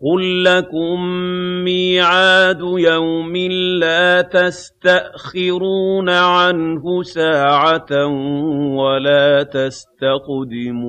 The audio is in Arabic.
قُل لَّكُم مِّيعَادُ يَوْمٍ لَّا تَسْتَأْخِرُونَ عَنْهُ سَاعَةً وَلَا تَسْتَقْدِمُونَ